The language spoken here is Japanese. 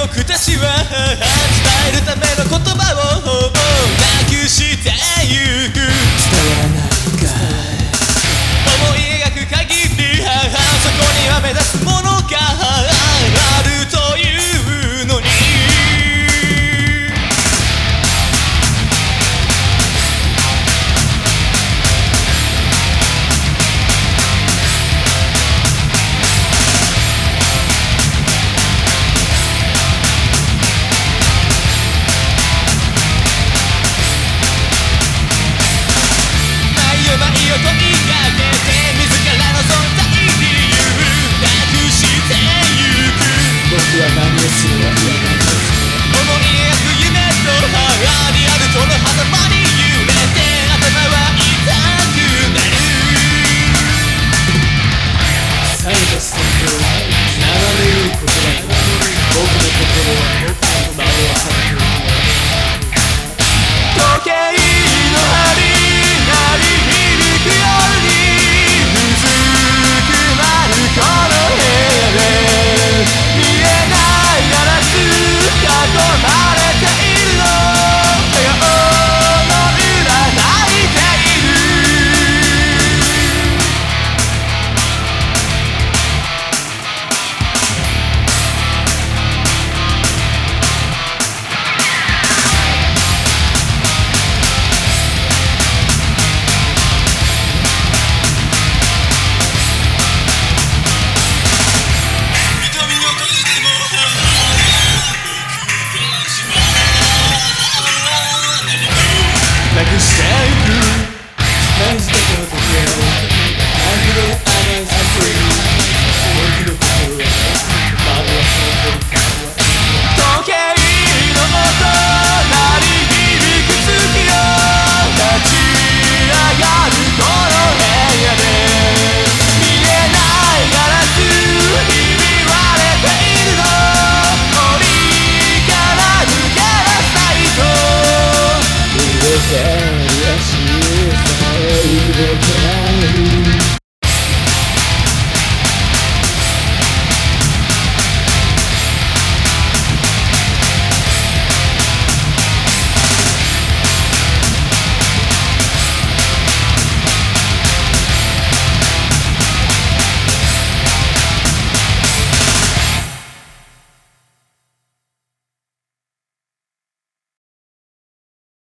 僕たちは伝えるための言葉をなくしてゆくこの狭間に